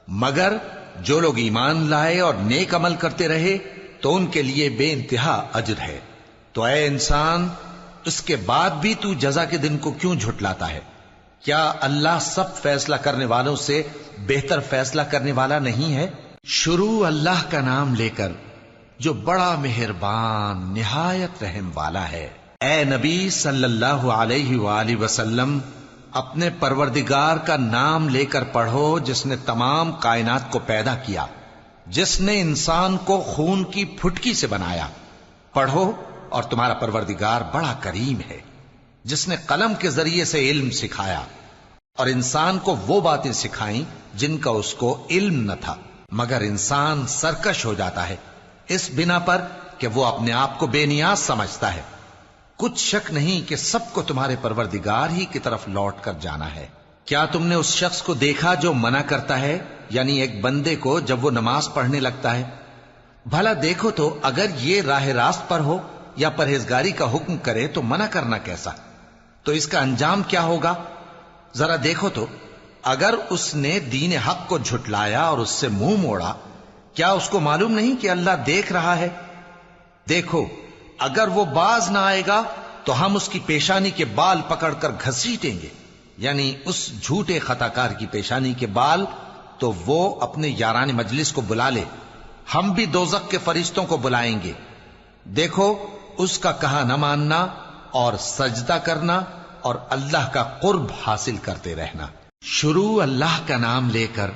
مگر جو لوگ ایمان لائے اور نیک عمل کرتے رہے تو ان کے لیے بے انتہا اجر ہے۔ تو اے انسان، اس کے بعد بھی تو جزا کے دن کو کیوں جھٹلاتا ہے؟ کیا اللہ سب فیصلہ کرنے والوں سے بہتر فیصلہ کرنے والا نہیں ہے؟ شروع اللہ کا نام لے کر جو بڑا مہربان، نہایت رحم والا ہے۔ اے نبی صلی اللہ علیہ وآلہ وسلم، اپنے پروردگار کا نام لے کر پڑھو جس نے تمام کائنات کو پیدا کیا، جس نے انسان کو خون کی پھٹکی سے بنایا۔ پڑھو اور تمہارا پروردگار بڑا کریم ہے، جس نے قلم کے ذریعے سے علم سکھایا۔ اور انسان کو وہ باتیں سکھائیں جن کا اس کو علم نہ تھا، مگر انسان سرکش ہو جاتا ہے۔ اس بنا پر کہ وہ اپنے آپ کو بے نیاز سمجھتا ہے۔ کچھ شک نہیں کہ سب کو تمہارے پروردگار ہی کی طرف لوٹ کر جانا ہے۔ کیا تم نے اس شخص کو دیکھا جو منع کرتا ہے؟ یعنی ایک بندے کو جب وہ نماز پڑھنے لگتا ہے۔ بھلا دیکھو تو اگر یہ راہ راست پر ہو یا پرہیزگاری کا حکم کرے تو منع کرنا کیسا؟ تو اس کا انجام کیا ہوگا؟ ذرا دیکھو تو، اگر اس نے دین حق کو جھٹلایا اور اس سے منہ موڑا کیا اس کو معلوم نہیں کہ اللہ دیکھ رہا ہے؟ دیکھو، اگر وہ باز نہ آئے گا تو ہم اس کی پیشانی کے بال پکڑ کر گھسیٹیں گے۔ یعنی اس جھوٹے خطا کار کی پیشانی کے بال تو وہ اپنے یاران مجلس کو بلا لے۔ ہم بھی دوزق کے فرشتوں کو بلائیں گے۔ دیکھو، اس کا کہا نہ ماننا اور سجدہ کرنا اور اللہ کا قرب حاصل کرتے رہنا۔ شروع اللہ کا نام لے کر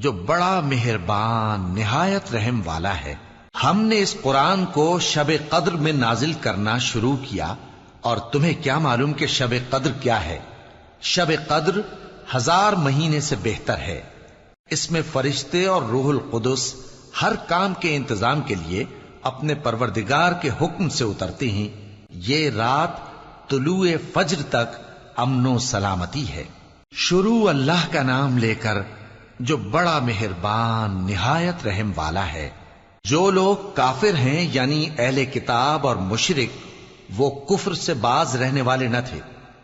جو بڑا مہربان، نہایت رحم والا ہے۔ ہم نے اس قرآن کو شب قدر میں نازل کرنا شروع کیا اور تمہیں کیا معلوم کہ شب قدر کیا ہے؟ شب قدر ہزار مہینے سے بہتر ہے۔ اس میں فرشتے اور روح القدس ہر کام کے انتظام کے لیے اپنے پروردگار کے حکم سے اترتے ہیں۔ یہ رات طلوع فجر تک امن و سلامتی ہے۔ شروع اللہ کا نام لے کر جو بڑا مہربان، نہایت رحم والا ہے۔ جو لوگ کافر ہیں یعنی اہل کتاب اور مشرق وہ کفر سے باز رہنے والے نہ تھے۔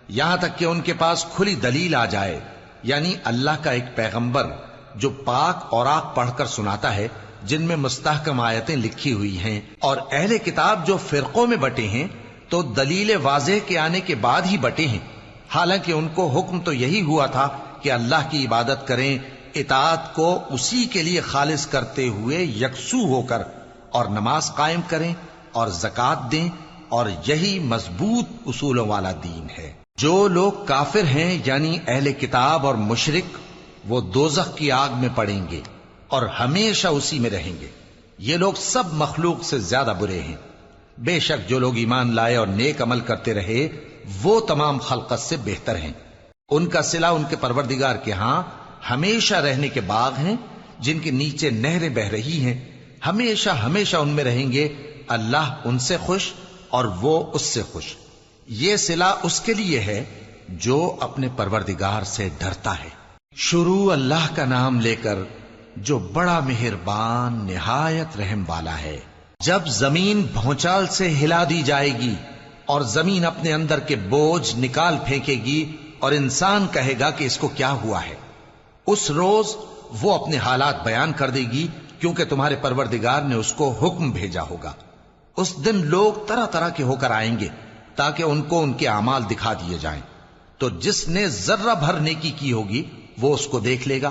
یہاں تک کہ ان کے پاس کھلی دلیل آ جائے۔ یعنی اللہ کا ایک پیغمبر جو پاک اور آگ پڑھ کر سناتا ہے، جن میں مستحکم آیتیں لکھی ہوئی ہیں۔ اور اہل کتاب جو فرقوں میں بٹے ہیں، تو دلیل واضح کے آنے کے بعد ہی بٹے ہیں۔ حالانکہ ان کو حکم تو یہی ہوا تھا کہ اللہ کی عبادت کریں اطاعت کو اسی کے لیے خالص کرتے ہوئے یکسو ہو کر اور نماز قائم کریں اور زکات دیں اور یہی مضبوط اصولوں والا دین ہے۔ جو لوگ کافر ہیں یعنی اہل کتاب اور مشرق وہ دوزخ کی آگ میں پڑیں گے اور ہمیشہ اسی میں رہیں گے۔ یہ لوگ سب مخلوق سے زیادہ برے ہیں۔ بے شک جو لوگ ایمان لائے اور نیک عمل کرتے رہے، وہ تمام خلقت سے بہتر ہیں۔ ان کا سلا ان کے پروردگار کے ہاں ہمیشہ رہنے کے باغ ہیں، جن کے نیچے نہریں بہ رہی ہیں۔ ہمیشہ ہمیشہ ان میں رہیں گے۔ اللہ ان سے خوش اور وہ اس سے خوش۔ یہ سلا اس کے لیے ہے جو اپنے پروردگار سے ڈرتا ہے۔ شروع اللہ کا نام لے کر جو بڑا مہربان، نہایت رحم والا ہے۔ جب زمین بھونچال سے ہلا دی جائے گی اور زمین اپنے اندر کے بوجھ نکال پھینکے گی اور انسان کہے گا کہ اس کو کیا ہوا ہے؟ اس روز وہ اپنے حالات بیان کر دے گی کیونکہ تمہارے پروردگار نے اس کو حکم بھیجا ہوگا۔ اس دن لوگ طرح طرح کے ہو کر آئیں گے تاکہ ان کو ان کے اعمال دکھا دیے جائیں۔ تو جس نے ذرہ بھر نیکی کی ہوگی، وہ اس کو دیکھ لے گا،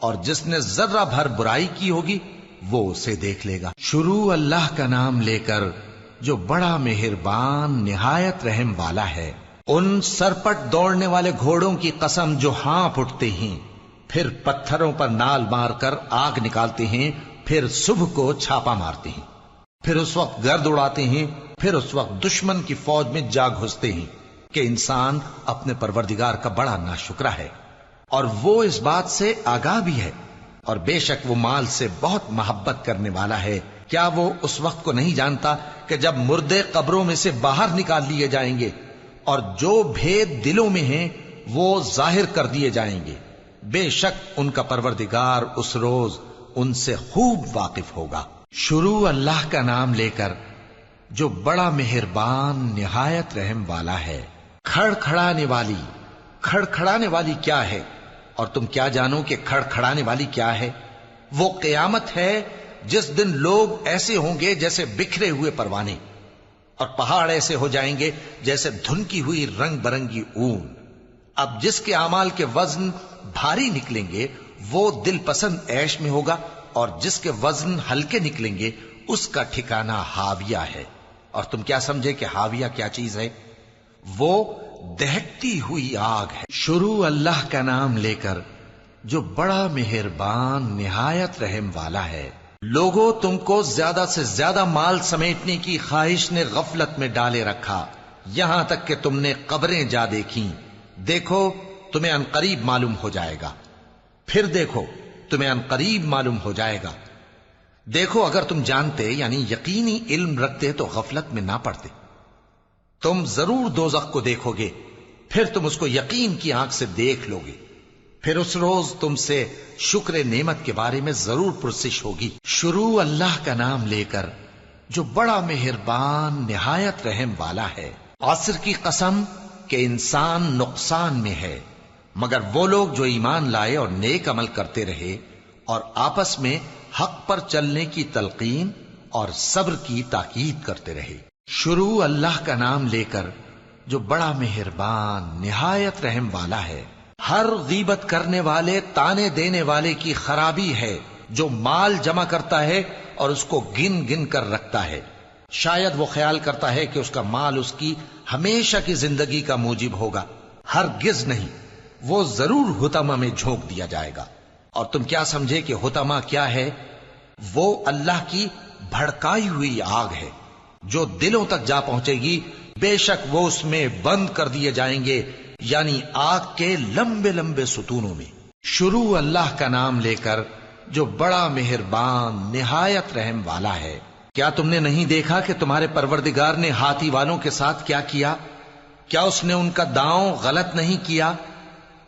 اور جس نے ذرہ بھر برائی کی ہوگی، وہ اسے دیکھ لے گا۔ شروع اللہ کا نام لے کر جو بڑا مہربان، نہایت رحم والا ہے، ان سرپٹ دوڑنے والے گھوڑوں کی قسم جو ہاں اٹھتے ہیں۔ پھر پتھروں پر نال مار کر آگ نکالتے ہیں، پھر صبح کو چھاپا مارتے ہیں۔ پھر اس وقت گرد اڑاتے ہیں، پھر اس وقت دشمن کی فوج میں جا گھستے ہیں کہ انسان اپنے پروردگار کا بڑا ناشکرا ہے۔ اور وہ اس بات سے آگاہ بھی ہے۔ اور بے شک وہ مال سے بہت محبت کرنے والا ہے۔ کیا وہ اس وقت کو نہیں جانتا کہ جب مردے قبروں میں سے باہر نکال لیے جائیں گے اور جو بھید دلوں میں ہیں، وہ ظاہر کر دیے جائیں گے۔ بے شک ان کا پروردگار اس روز ان سے خوب واقف ہوگا۔ شروع اللہ کا نام لے کر جو بڑا مہربان، نہایت رحم والا ہے۔ کھڑ کھڑانے والی کھڑ کھڑانے والی کیا ہے؟ اور تم کیا جانو کہ کھڑ کھڑانے والی کیا ہے؟ وہ قیامت ہے جس دن لوگ ایسے ہوں گے جیسے بکھرے ہوئے پروانے، اور پہاڑ ایسے ہو جائیں گے جیسے دھنکی ہوئی رنگ برنگی اون۔ اب جس کے اعمال کے وزن بھاری نکلیں گے، وہ دل پسند ایش میں ہوگا اور جس کے وزن ہلکے نکلیں گے، اس کا ٹھکانہ ہاویہ ہے۔ اور تم کیا سمجھے کہ ہاویہ کیا چیز ہے؟ وہ دہتی ہوئی آگ ہے۔ شروع اللہ کا نام لے کر، جو بڑا مہربان، نہایت رحم والا ہے۔ لوگوں، تم کو زیادہ سے زیادہ مال سمیٹنے کی خواہش نے غفلت میں ڈالے رکھا۔ یہاں تک کہ تم نے قبریں جا دیکھی دیکھو تمہیں انقریب معلوم ہو جائے گا۔ پھر دیکھو، تمہیں انقریب معلوم ہو جائے گا۔ دیکھو، اگر تم جانتے یعنی یقینی علم رکھتے، تو غفلت میں نہ پڑتے۔ تم ضرور دوزخ کو دیکھو گے، پھر تم اس کو یقین کی آنکھ سے دیکھ لو گے۔ پھر اس روز تم سے شکر نعمت کے بارے میں ضرور پرسش ہوگی۔ شروع اللہ کا نام لے کر، جو بڑا مہربان، نہایت رحم والا ہے۔ عصر کی قسم کہ انسان نقصان میں ہے۔ مگر وہ لوگ جو ایمان لائے اور نیک عمل کرتے رہے اور آپس میں حق پر چلنے کی تلقین اور صبر کی تاکید کرتے رہے۔ شروع اللہ کا نام لے کر جو بڑا مہربان، نہایت رحم والا ہے، ہر غیبت کرنے والے، تانے دینے والے کی خرابی ہے، جو مال جمع کرتا ہے اور اس کو گن گن کر رکھتا ہے۔ شاید وہ خیال کرتا ہے کہ اس کا مال اس کی ہمیشہ کی زندگی کا موجب ہوگا۔ ہر گز نہیں۔ وہ ضرور ہوتما میں جھونک دیا جائے گا۔ اور تم کیا سمجھے کہ ہوتما کیا ہے؟ وہ اللہ کی بھڑکائی ہوئی آگ ہے، جو دلوں تک جا پہنچے گی۔ بے شک وہ اس میں بند کر دیے جائیں گے یعنی آگ کے لمبے لمبے ستونوں میں۔ شروع اللہ کا نام لے کر جو بڑا مہربان، نہایت رحم والا ہے۔ کیا تم نے نہیں دیکھا کہ تمہارے پروردگار نے ہاتھی والوں کے ساتھ کیا کیا؟ کیا اس نے ان کا داؤں غلط نہیں کیا؟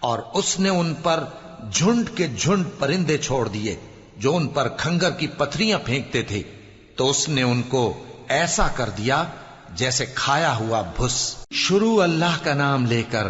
اور اس نے ان پر جھنڈ کے جھنڈ پرندے چھوڑ دیے جو ان پر کھنگر کی پتھریاں پھینکتے تھے۔ تو اس نے ان کو ایسا کر دیا جیسے کھایا ہوا بھس۔ شروع اللہ کا نام لے کر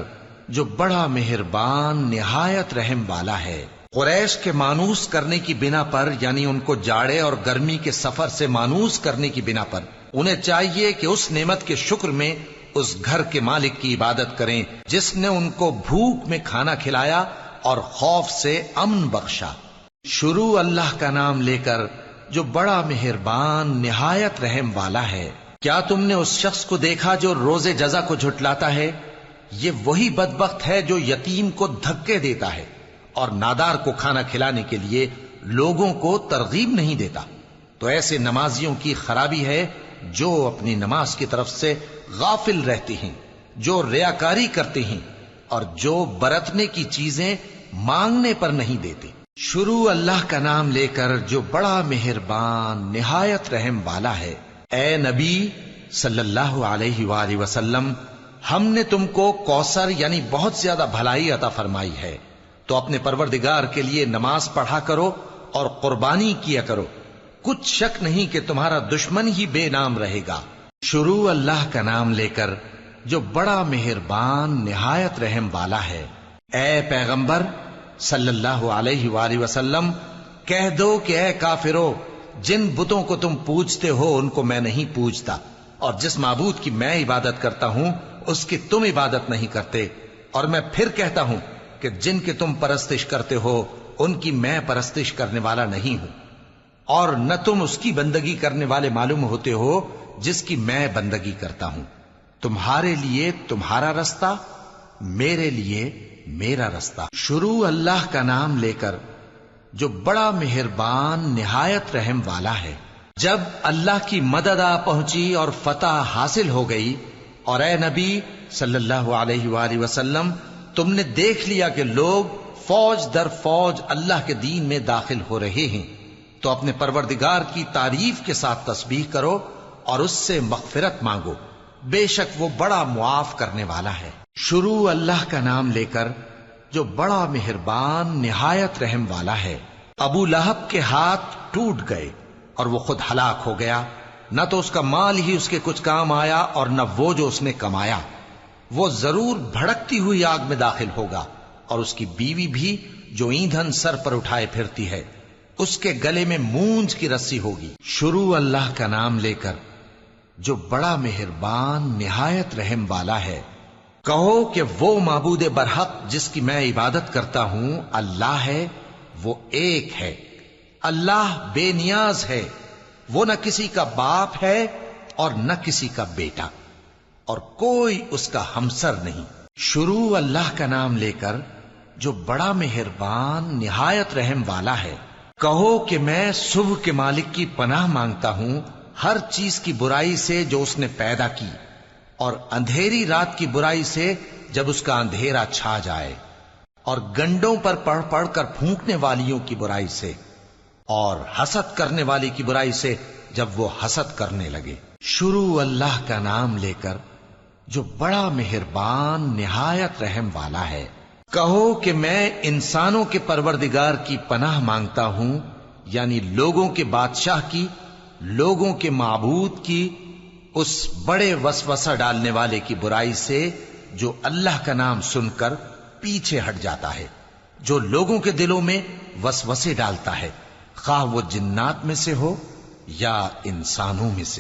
جو بڑا مہربان، نہایت رحم والا ہے۔ قریش کے مانوس کرنے کی بنا پر یعنی ان کو جاڑے اور گرمی کے سفر سے مانوس کرنے کی بنا پر، انہیں چاہیے کہ اس نعمت کے شکر میں اس گھر کے مالک کی عبادت کریں جس نے ان کو بھوک میں کھانا کھلایا اور خوف سے امن بخشا۔ شروع اللہ کا نام لے کر جو بڑا مہربان، نہایت رحم والا ہے۔ کیا تم نے اس شخص کو دیکھا جو روز جزا کو جھٹلاتا ہے؟ یہ وہی بدبخت ہے جو یتیم کو دھکے دیتا ہے اور نادار کو کھانا کھلانے کے لیے لوگوں کو ترغیب نہیں دیتا۔ تو ایسے نمازیوں کی خرابی ہے جو اپنی نماز کی طرف سے غافل رہتے ہیں، جو ریاکاری کرتے ہیں، اور جو برتنے کی چیزیں مانگنے پر نہیں دیتے۔ شروع اللہ کا نام لے کر جو بڑا مہربان، نہایت رحم والا ہے، اے نبی صلی اللہ علیہ وآلہ وسلم، ہم نے تم کو کوسر یعنی بہت زیادہ بھلائی عطا فرمائی ہے۔ تو اپنے پروردگار کے لیے نماز پڑھا کرو اور قربانی کیا کرو۔ کچھ شک نہیں کہ تمہارا دشمن ہی بے نام رہے گا۔ شروع اللہ کا نام لے کر جو بڑا مہربان، نہایت رحم والا ہے۔ اے پیغمبر، صلی اللہ علیہ وآلہ وسلم، کہہ دو کہ اے کافرو، جن بتوں کو تم پوجتے ہو، ان کو میں نہیں پوجتا۔ اور جس معبود کی میں عبادت کرتا ہوں، اس کی تم عبادت نہیں کرتے۔ اور میں پھر کہتا ہوں کہ جن کی تم پرستش کرتے ہو، ان کی میں پرستش کرنے والا نہیں ہوں۔ اور نہ تم اس کی بندگی کرنے والے معلوم ہوتے ہو جس کی میں بندگی کرتا ہوں۔ تمہارے لیے تمہارا رستہ، میرے لیے میرا رستہ۔ شروع اللہ کا نام لے کر، جو بڑا مہربان، نہایت رحم والا ہے۔ جب اللہ کی مدد آ پہنچی اور فتح حاصل ہو گئی، اور اے نبی صلی اللہ علیہ وآلہ وسلم، تم نے دیکھ لیا کہ لوگ فوج در فوج اللہ کے دین میں داخل ہو رہے ہیں۔ تو اپنے پروردگار کی تعریف کے ساتھ تسبیح کرو اور اس سے مغفرت مانگو۔ بے شک وہ بڑا معاف کرنے والا ہے۔ شروع اللہ کا نام لے کر جو بڑا مہربان، نہایت رحم والا ہے۔ ابو لہب کے ہاتھ ٹوٹ گئے اور وہ خود ہلاک ہو گیا۔ نہ تو اس کا مال ہی اس کے کچھ کام آیا اور نہ وہ جو اس نے کمایا۔ وہ ضرور بھڑکتی ہوئی آگ میں داخل ہوگا اور اس کی بیوی بھی جو ایندھن سر پر اٹھائے پھرتی ہے۔ اس کے گلے میں مونج کی رسی ہوگی۔ شروع اللہ کا نام لے کر جو بڑا مہربان، نہایت رحم والا ہے۔ کہو کہ وہ معبود برحق جس کی میں عبادت کرتا ہوں، اللہ ہے، وہ ایک ہے۔ اللہ بے نیاز ہے۔ وہ نہ کسی کا باپ ہے اور نہ کسی کا بیٹا۔ اور کوئی اس کا ہمسر نہیں۔ شروع اللہ کا نام لے کر جو بڑا مہربان، نہایت رحم والا ہے۔ کہو کہ میں صبح کے مالک کی پناہ مانگتا ہوں، ہر چیز کی برائی سے جو اس نے پیدا کی، اور اندھیری رات کی برائی سے جب اس کا اندھیرا چھا جائے، اور گنڈوں پر پڑھ پڑھ کر پھونکنے والیوں کی برائی سے، اور حسد کرنے والی کی برائی سے جب وہ حسد کرنے لگے۔ شروع اللہ کا نام لے کر جو بڑا مہربان، نہایت رحم والا ہے۔ کہو کہ میں انسانوں کے پروردگار کی پناہ مانگتا ہوں یعنی لوگوں کے بادشاہ کی، لوگوں کے معبود کی، اس بڑے وسوسہ ڈالنے والے کی برائی سے جو اللہ کا نام سن کر پیچھے ہٹ جاتا ہے، جو لوگوں کے دلوں میں وسوسے ڈالتا ہے، خواہ وہ جنات میں سے ہو یا انسانوں میں سے۔